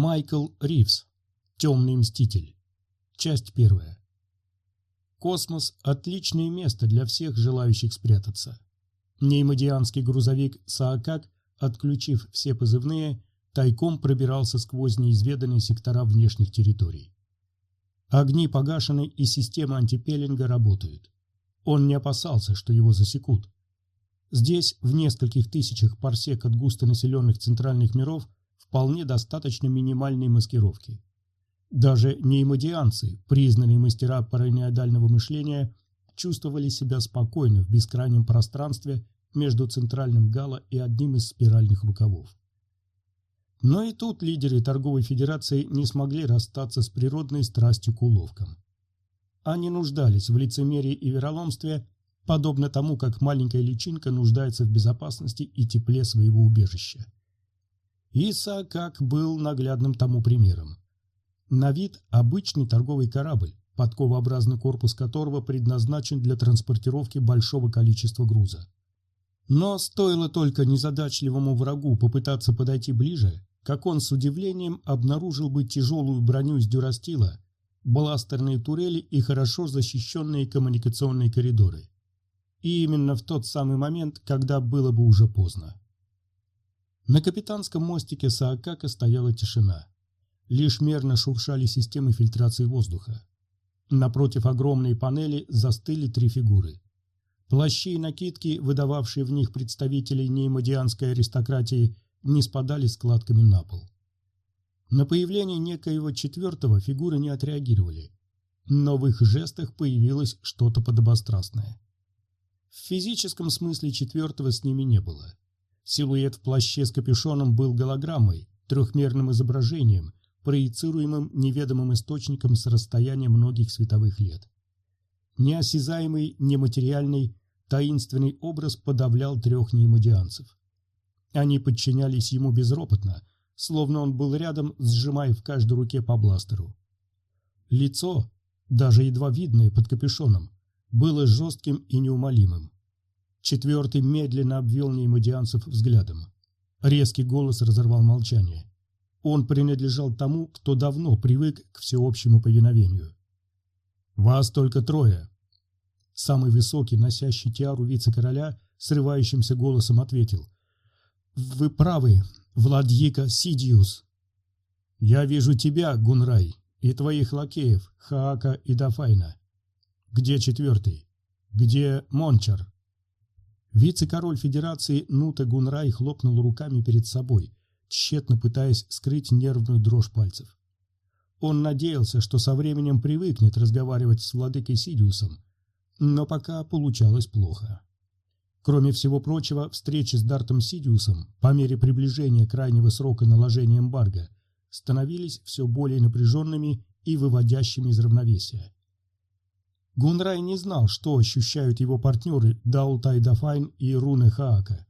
Майкл Ривз. Темный мститель. Часть первая. Космос – отличное место для всех желающих спрятаться. Неймодианский грузовик «Саакак», отключив все позывные, тайком пробирался сквозь неизведанные сектора внешних территорий. Огни погашены и системы антипеллинга работают. Он не опасался, что его засекут. Здесь, в нескольких тысячах парсек от густонаселенных центральных миров, вполне достаточно минимальной маскировки. Даже неймодианцы, признанные мастера параноидального мышления, чувствовали себя спокойно в бескрайнем пространстве между центральным гало и одним из спиральных рукавов. Но и тут лидеры торговой федерации не смогли расстаться с природной страстью к уловкам. Они нуждались в лицемерии и вероломстве, подобно тому, как маленькая личинка нуждается в безопасности и тепле своего убежища. Иса как был наглядным тому примером. На вид обычный торговый корабль, подковообразный корпус которого предназначен для транспортировки большого количества груза. Но стоило только незадачливому врагу попытаться подойти ближе, как он с удивлением обнаружил бы тяжелую броню из дюрастила, бластерные турели и хорошо защищенные коммуникационные коридоры. И именно в тот самый момент, когда было бы уже поздно. На капитанском мостике Саакака стояла тишина. Лишь мерно шуршали системы фильтрации воздуха. Напротив огромной панели застыли три фигуры. Плащи и накидки, выдававшие в них представителей неймодианской аристократии, не спадали складками на пол. На появление некоего четвертого фигуры не отреагировали, но в их жестах появилось что-то подобострастное. В физическом смысле четвертого с ними не было. Силуэт в плаще с капюшоном был голограммой, трехмерным изображением, проецируемым неведомым источником с расстояния многих световых лет. Неосязаемый, нематериальный, таинственный образ подавлял трех неимодианцев. Они подчинялись ему безропотно, словно он был рядом, сжимая в каждой руке по бластеру. Лицо, даже едва видное под капюшоном, было жестким и неумолимым. Четвертый медленно обвел неймодианцев взглядом. Резкий голос разорвал молчание. Он принадлежал тому, кто давно привык к всеобщему повиновению. «Вас только трое!» Самый высокий, носящий тиару вице-короля, срывающимся голосом ответил. «Вы правы, Владьика Сидиус!» «Я вижу тебя, Гунрай, и твоих лакеев, Хаака и Дафайна. Где четвертый? Где Мончар?» Вице-король Федерации Нута Гунрай хлопнул руками перед собой, тщетно пытаясь скрыть нервную дрожь пальцев. Он надеялся, что со временем привыкнет разговаривать с владыкой Сидиусом, но пока получалось плохо. Кроме всего прочего, встречи с Дартом Сидиусом по мере приближения крайнего срока наложения эмбарго становились все более напряженными и выводящими из равновесия. Гунрай не знал, что ощущают его партнеры Даултай Дафайн и Руне Хаака.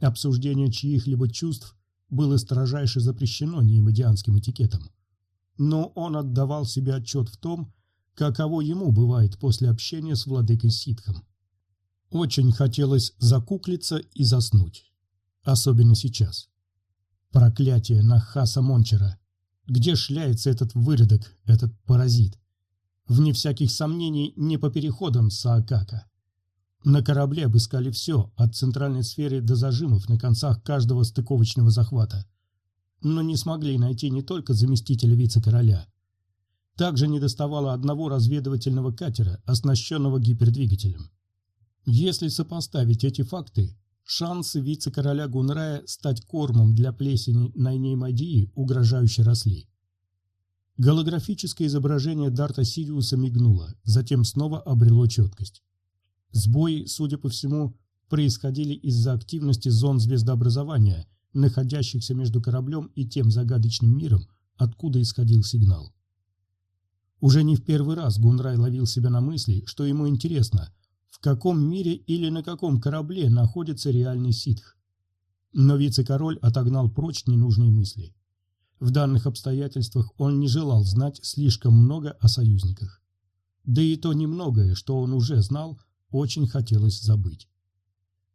Обсуждение чьих-либо чувств было строжайше запрещено неимодианским этикетом. Но он отдавал себе отчет в том, каково ему бывает после общения с владыкой Ситхом. Очень хотелось закуклиться и заснуть. Особенно сейчас. Проклятие на Хаса Мончера. Где шляется этот выродок, этот паразит? Вне всяких сомнений, не по переходам Саакака. На корабле обыскали все, от центральной сферы до зажимов на концах каждого стыковочного захвата. Но не смогли найти не только заместителя вице-короля. Также недоставало одного разведывательного катера, оснащенного гипердвигателем. Если сопоставить эти факты, шансы вице-короля Гунрая стать кормом для плесени на Неймадии угрожающе росли. Голографическое изображение Дарта Сириуса мигнуло, затем снова обрело четкость. Сбои, судя по всему, происходили из-за активности зон звездообразования, находящихся между кораблем и тем загадочным миром, откуда исходил сигнал. Уже не в первый раз Гунрай ловил себя на мысли, что ему интересно, в каком мире или на каком корабле находится реальный ситх. Но вице-король отогнал прочь ненужные мысли. В данных обстоятельствах он не желал знать слишком много о союзниках. Да и то немногое, что он уже знал, очень хотелось забыть.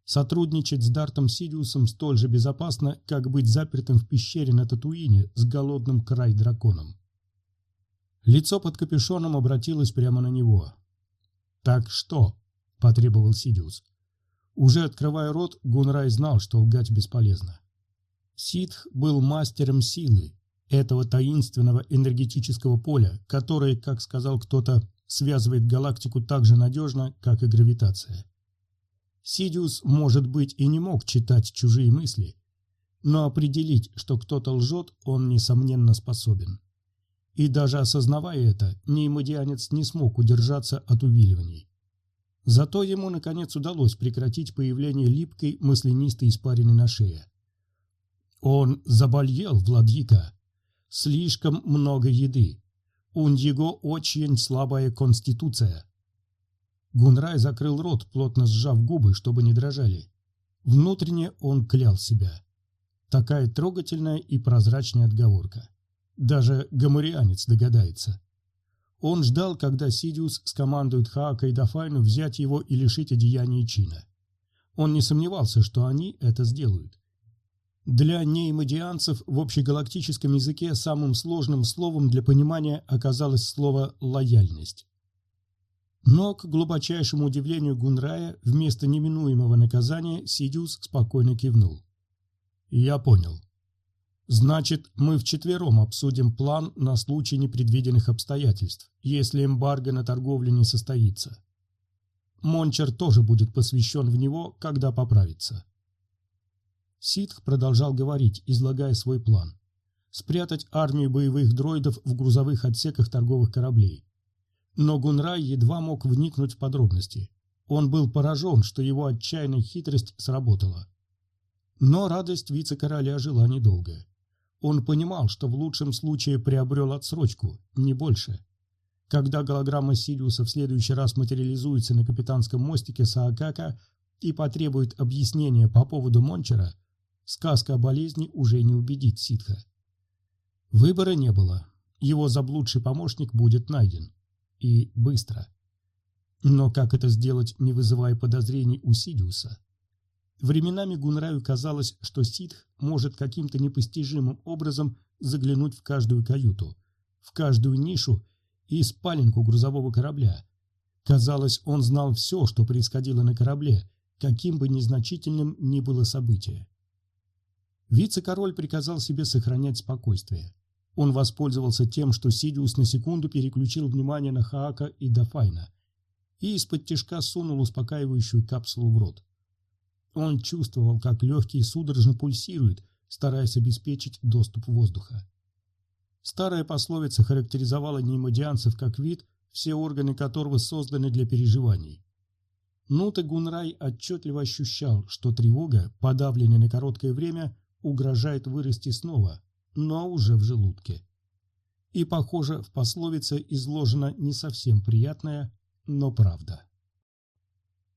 Сотрудничать с Дартом Сидиусом столь же безопасно, как быть запертым в пещере на Татуине с голодным край-драконом. Лицо под капюшоном обратилось прямо на него. «Так что?» – потребовал Сидиус. Уже открывая рот, Гунрай знал, что лгать бесполезно. Ситх был мастером силы, этого таинственного энергетического поля, которое, как сказал кто-то, связывает галактику так же надежно, как и гравитация. Сидиус, может быть, и не мог читать чужие мысли, но определить, что кто-то лжет, он, несомненно, способен. И даже осознавая это, неймодианец не смог удержаться от увиливаний. Зато ему, наконец, удалось прекратить появление липкой мысленистой испарины на шее. Он заболел, владыка. Слишком много еды. У него очень слабая конституция. Гунрай закрыл рот, плотно сжав губы, чтобы не дрожали. Внутренне он клял себя. Такая трогательная и прозрачная отговорка. Даже гамурианец догадается. Он ждал, когда Сидиус скомандует Хаака и Дафайну взять его и лишить одеяния чина. Он не сомневался, что они это сделают. Для неймодианцев в общегалактическом языке самым сложным словом для понимания оказалось слово «лояльность». Но, к глубочайшему удивлению Гунрая, вместо неминуемого наказания Сидиус спокойно кивнул. «Я понял. Значит, мы вчетвером обсудим план на случай непредвиденных обстоятельств, если эмбарго на торговлю не состоится. Мончер тоже будет посвящен в него, когда поправится». Ситх продолжал говорить, излагая свой план. Спрятать армию боевых дроидов в грузовых отсеках торговых кораблей но Гунрай едва мог вникнуть в подробности. Он был поражен, что его отчаянная хитрость сработала. Но радость вице-короля жила недолго. Он понимал, что в лучшем случае приобрел отсрочку, не больше. Когда голограмма Сириуса в следующий раз материализуется на капитанском мостике Саакака и потребует объяснения по поводу Мончера, сказка о болезни уже не убедит Ситха. Выбора не было. Его заблудший помощник будет найден и быстро. Но как это сделать, не вызывая подозрений у Сидиуса? Временами Гунраю казалось, что Сидх может каким-то непостижимым образом заглянуть в каждую каюту, в каждую нишу и спаленку грузового корабля. Казалось, он знал все, что происходило на корабле, каким бы незначительным ни было событие. Вице-король приказал себе сохранять спокойствие. Он воспользовался тем, что Сидиус на секунду переключил внимание на Хаака и Дафайна и из-под тяжка сунул успокаивающую капсулу в рот. Он чувствовал, как легкие судорожно пульсируют, стараясь обеспечить доступ воздуха. Старая пословица характеризовала неймодианцев как вид, все органы которого созданы для переживаний. Нута Гунрай отчетливо ощущал, что тревога, подавленная на короткое время, угрожает вырасти снова, но уже в желудке. И, похоже, в пословице изложена не совсем приятная, но правда.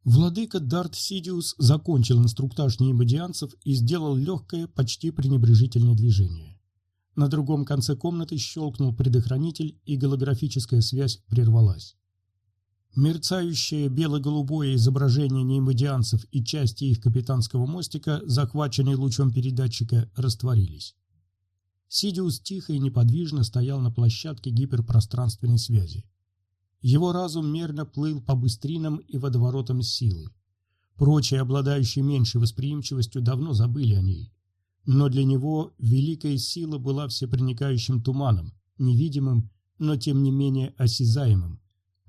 Владыка Дарт Сидиус закончил инструктаж неимодианцев и сделал легкое, почти пренебрежительное движение. На другом конце комнаты щелкнул предохранитель, и голографическая связь прервалась. Мерцающее бело-голубое изображение неимодианцев и части их капитанского мостика, захваченные лучом передатчика, растворились. Сидиус тихо и неподвижно стоял на площадке гиперпространственной связи. Его разум мерно плыл по быстринам и водоворотам силы. Прочие, обладающие меньшей восприимчивостью, давно забыли о ней. Но для него великая сила была всепроникающим туманом, невидимым, но тем не менее осязаемым,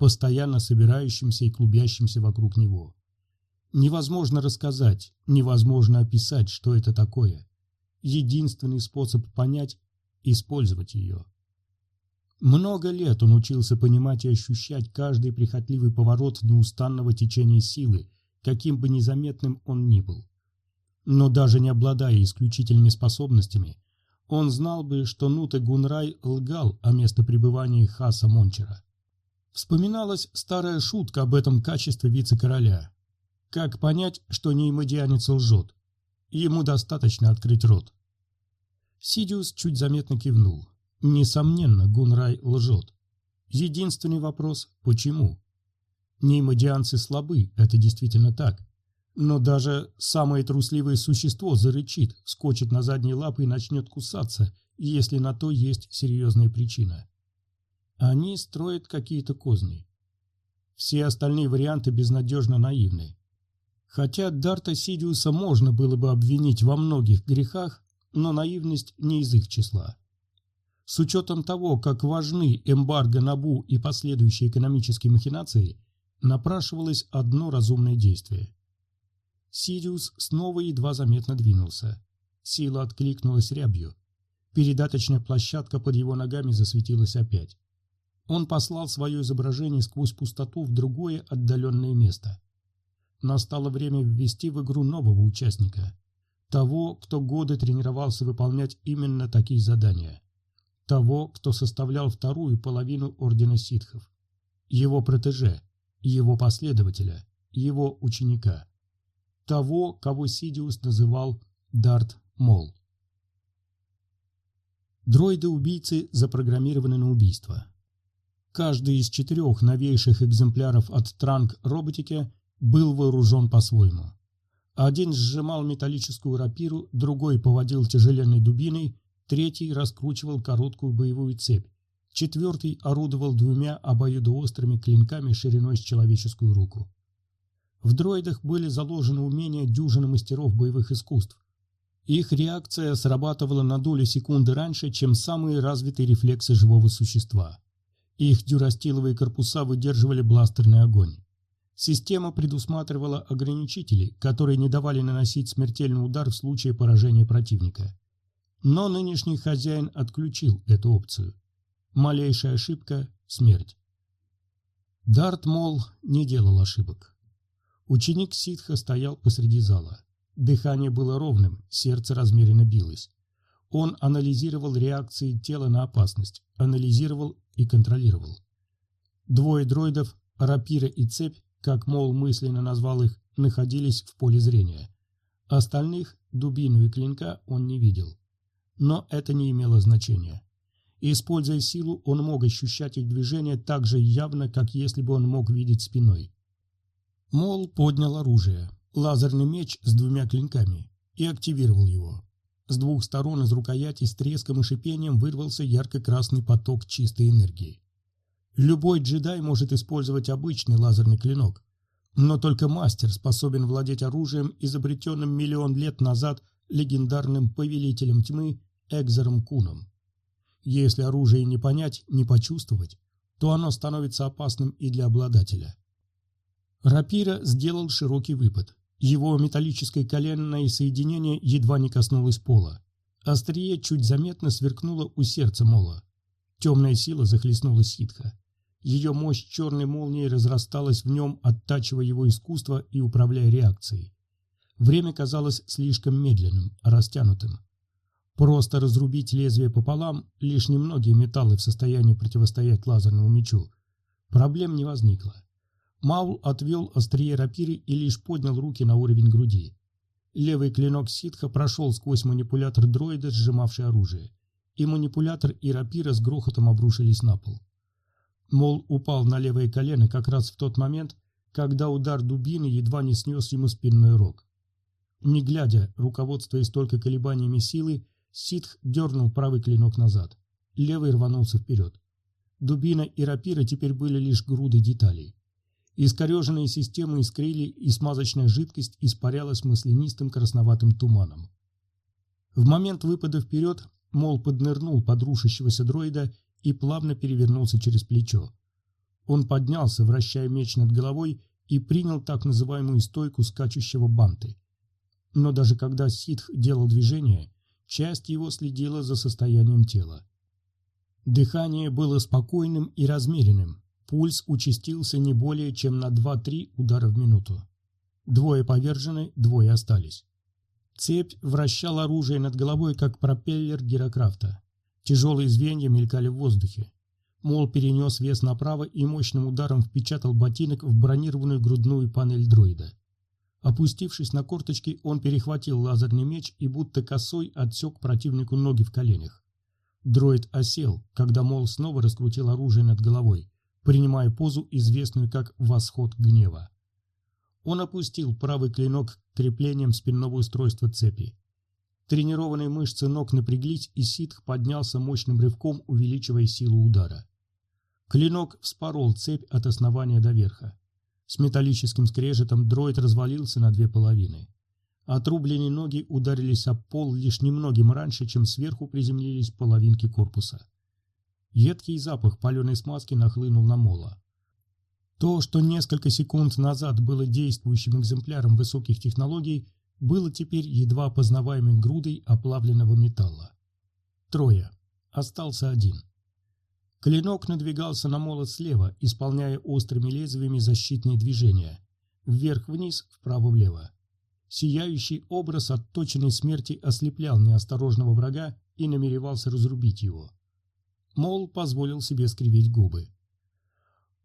постоянно собирающимся и клубящимся вокруг него. Невозможно рассказать, невозможно описать, что это такое единственный способ понять – использовать ее. Много лет он учился понимать и ощущать каждый прихотливый поворот неустанного течения силы, каким бы незаметным он ни был. Но даже не обладая исключительными способностями, он знал бы, что Нуте Гунрай лгал о местопребывании Хаса Мончера. Вспоминалась старая шутка об этом качестве вице-короля. Как понять, что неймодианец лжет? Ему достаточно открыть рот. Сидиус чуть заметно кивнул. Несомненно, Гунрай лжет. Единственный вопрос – почему? Неймодианцы слабы, это действительно так. Но даже самое трусливое существо зарычит, скочит на задние лапы и начнет кусаться, если на то есть серьезная причина. Они строят какие-то козни. Все остальные варианты безнадежно наивны. Хотя Дарта Сидиуса можно было бы обвинить во многих грехах, но наивность не из их числа. С учетом того, как важны эмбарго на Бу и последующие экономические махинации, напрашивалось одно разумное действие. Сидиус снова едва заметно двинулся. Сила откликнулась рябью. Передаточная площадка под его ногами засветилась опять. Он послал свое изображение сквозь пустоту в другое отдаленное место. Настало время ввести в игру нового участника. Того, кто годы тренировался выполнять именно такие задания. Того, кто составлял вторую половину Ордена Ситхов. Его протеже, его последователя, его ученика. Того, кого Сидиус называл Дарт Мол. Дроиды-убийцы запрограммированы на убийство. Каждый из четырех новейших экземпляров от Транк роботики был вооружен по-своему. Один сжимал металлическую рапиру, другой поводил тяжеленной дубиной, третий раскручивал короткую боевую цепь, четвертый орудовал двумя обоюдоострыми клинками шириной с человеческую руку. В дроидах были заложены умения дюжины мастеров боевых искусств. Их реакция срабатывала на долю секунды раньше, чем самые развитые рефлексы живого существа. Их дюрастиловые корпуса выдерживали бластерный огонь. Система предусматривала ограничители, которые не давали наносить смертельный удар в случае поражения противника. Но нынешний хозяин отключил эту опцию. Малейшая ошибка – смерть. Дарт Мол не делал ошибок. Ученик ситха стоял посреди зала. Дыхание было ровным, сердце размеренно билось. Он анализировал реакции тела на опасность, анализировал и контролировал. Двое дроидов, рапира и цепь, как Мол мысленно назвал их, находились в поле зрения. Остальных, дубину и клинка, он не видел. Но это не имело значения. Используя силу, он мог ощущать их движение так же явно, как если бы он мог видеть спиной. Мол поднял оружие, лазерный меч с двумя клинками, и активировал его. С двух сторон из рукояти с треском и шипением вырвался ярко-красный поток чистой энергии. Любой джедай может использовать обычный лазерный клинок, но только мастер способен владеть оружием, изобретенным миллион лет назад легендарным повелителем тьмы Экзером Куном. Если оружие не понять, не почувствовать, то оно становится опасным и для обладателя. Рапира сделал широкий выпад. Его металлическое коленное соединение едва не коснулось пола. Острие чуть заметно сверкнуло у сердца Мола. Темная сила захлестнула ситха. Ее мощь черной молнией разрасталась в нем, оттачивая его искусство и управляя реакцией. Время казалось слишком медленным, растянутым. Просто разрубить лезвие пополам, лишь немногие металлы в состоянии противостоять лазерному мечу. Проблем не возникло. Маул отвел острие рапиры и лишь поднял руки на уровень груди. Левый клинок ситха прошел сквозь манипулятор дроида, сжимавший оружие, и манипулятор и рапира с грохотом обрушились на пол. Мол упал на левое колено как раз в тот момент, когда удар дубины едва не снес ему спинной рог. Не глядя, руководствуясь только колебаниями силы, ситх дернул правый клинок назад. Левый рванулся вперед. Дубина и рапира теперь были лишь грудой деталей. Искореженные системы искрили, и смазочная жидкость испарялась маслянистым красноватым туманом. В момент выпада вперед Мол поднырнул под рушащегося дроида и плавно перевернулся через плечо. Он поднялся, вращая меч над головой, и принял так называемую стойку скачущего банты. Но даже когда ситх делал движение, часть его следила за состоянием тела. Дыхание было спокойным и размеренным, Пульс участился не более чем на 2-3 удара в минуту. Двое повержены, двое остались. Цепь вращала оружие над головой, как пропеллер Герокрафта. Тяжелые звенья мелькали в воздухе. Мол перенес вес направо и мощным ударом впечатал ботинок в бронированную грудную панель дроида. Опустившись на корточки, он перехватил лазерный меч и будто косой отсек противнику ноги в коленях. Дроид осел, когда Мол снова раскрутил оружие над головой принимая позу, известную как «восход гнева». Он опустил правый клинок к креплениям спинного устройства цепи. Тренированные мышцы ног напряглись, и ситх поднялся мощным рывком, увеличивая силу удара. Клинок вспорол цепь от основания до верха. С металлическим скрежетом дроид развалился на две половины. Отрубленные ноги ударились об пол лишь немногим раньше, чем сверху приземлились половинки корпуса. Едкий запах паленой смазки нахлынул на мола. То, что несколько секунд назад было действующим экземпляром высоких технологий, было теперь едва опознаваемой грудой оплавленного металла. Трое. Остался один. Клинок надвигался на молот слева, исполняя острыми лезвиями защитные движения. Вверх-вниз, вправо-влево. Сияющий образ отточенной смерти ослеплял неосторожного врага и намеревался разрубить его. Мол позволил себе скривить губы.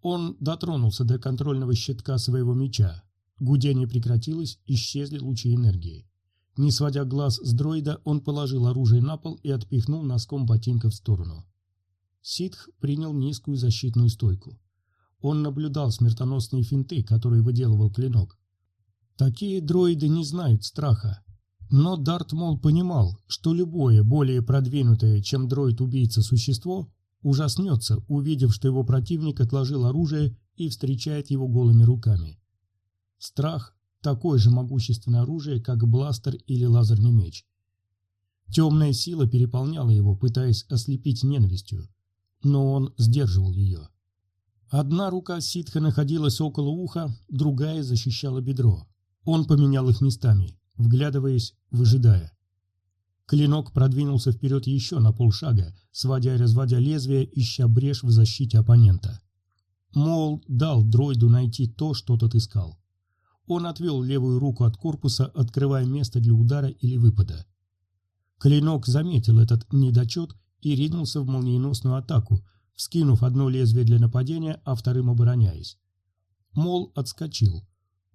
Он дотронулся до контрольного щитка своего меча. Гудение прекратилось, исчезли лучи энергии. Не сводя глаз с дроида, он положил оружие на пол и отпихнул носком ботинка в сторону. Ситх принял низкую защитную стойку. Он наблюдал смертоносные финты, которые выделывал клинок. Такие дроиды не знают страха. Но Дарт Мол понимал, что любое более продвинутое, чем дроид-убийца существо, ужаснется, увидев, что его противник отложил оружие и встречает его голыми руками. Страх – такое же могущественное оружие, как бластер или лазерный меч. Темная сила переполняла его, пытаясь ослепить ненавистью, но он сдерживал ее. Одна рука ситха находилась около уха, другая защищала бедро. Он поменял их местами, вглядываясь, выжидая. Клинок продвинулся вперед еще на полшага, сводя и разводя лезвие, ища брешь в защите оппонента. Мол дал дроиду найти то, что тот искал. Он отвел левую руку от корпуса, открывая место для удара или выпада. Клинок заметил этот недочет и ринулся в молниеносную атаку, вскинув одно лезвие для нападения, а вторым обороняясь. Мол отскочил,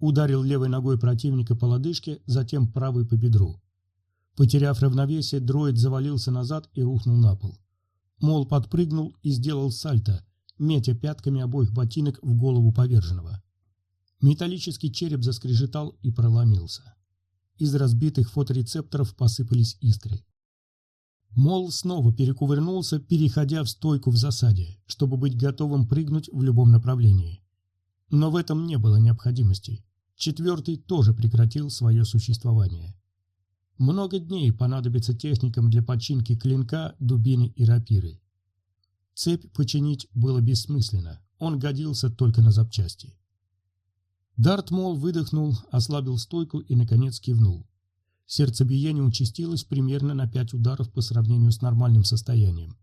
ударил левой ногой противника по лодыжке, затем правой по бедру. Потеряв равновесие, дроид завалился назад и рухнул на пол. Мол подпрыгнул и сделал сальто, метя пятками обоих ботинок в голову поверженного. Металлический череп заскрежетал и проломился. Из разбитых фоторецепторов посыпались искры. Мол снова перекувырнулся, переходя в стойку в засаде, чтобы быть готовым прыгнуть в любом направлении. Но в этом не было необходимости. Четвертый тоже прекратил свое существование. Много дней понадобится техникам для починки клинка, дубины и рапиры. Цепь починить было бессмысленно, он годился только на запчасти. Дарт Мол выдохнул, ослабил стойку и, наконец, кивнул. Сердцебиение участилось примерно на пять ударов по сравнению с нормальным состоянием.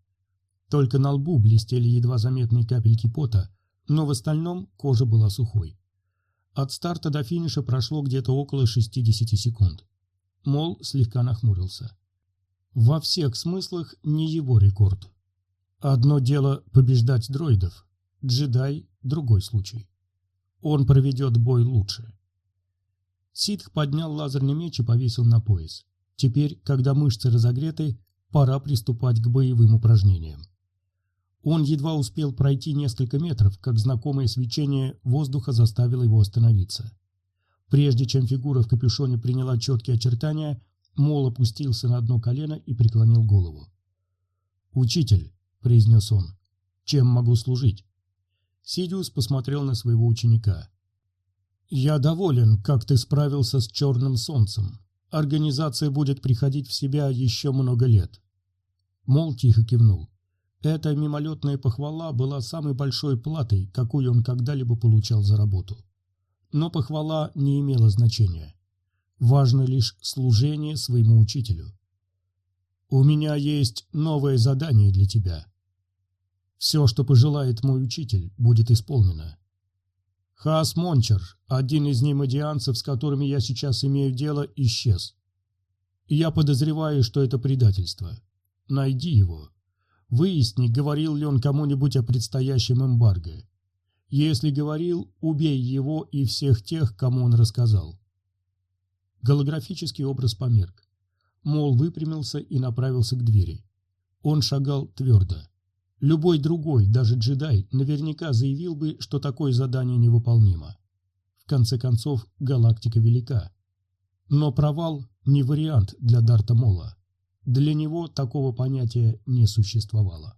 Только на лбу блестели едва заметные капельки пота, но в остальном кожа была сухой. От старта до финиша прошло где-то около 60 секунд. Мол слегка нахмурился. Во всех смыслах не его рекорд. Одно дело побеждать дроидов, джедай – другой случай. Он проведет бой лучше. Ситх поднял лазерный меч и повесил на пояс. Теперь, когда мышцы разогреты, пора приступать к боевым упражнениям. Он едва успел пройти несколько метров, как знакомое свечение воздуха заставило его остановиться. Прежде чем фигура в капюшоне приняла четкие очертания, Мол опустился на одно колено и преклонил голову. «Учитель», — произнес он, — «чем могу служить?» Сидиус посмотрел на своего ученика. «Я доволен, как ты справился с черным солнцем. Организация будет приходить в себя еще много лет». Мол тихо кивнул. Эта мимолетная похвала была самой большой платой, какую он когда-либо получал за работу. Но похвала не имела значения. Важно лишь служение своему учителю. «У меня есть новое задание для тебя. Все, что пожелает мой учитель, будет исполнено. Хас Мончер, один из немодианцев, с которыми я сейчас имею дело, исчез. Я подозреваю, что это предательство. Найди его. Выясни, говорил ли он кому-нибудь о предстоящем эмбарго. Если говорил, убей его и всех тех, кому он рассказал. Голографический образ померк. Мол выпрямился и направился к двери. Он шагал твердо. Любой другой, даже джедай, наверняка заявил бы, что такое задание невыполнимо. В конце концов, галактика велика. Но провал не вариант для Дарта Мола. Для него такого понятия не существовало.